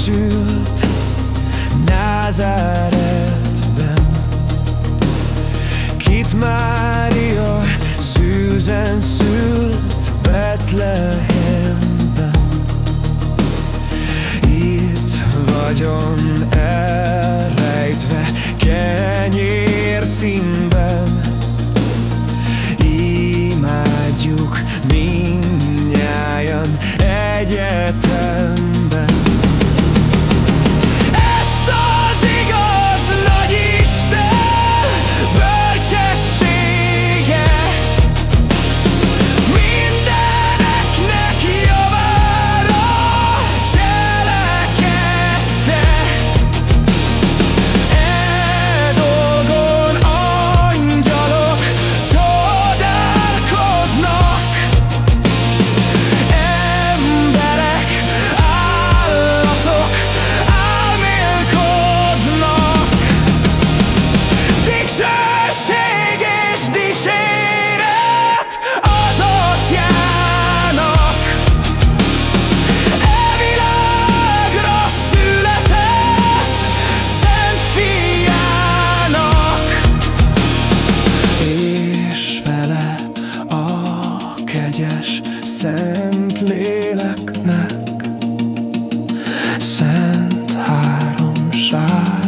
megtestesült Názáretben. Kit Mária szűzen szült kegyes Szent Léleknek Szent háromságban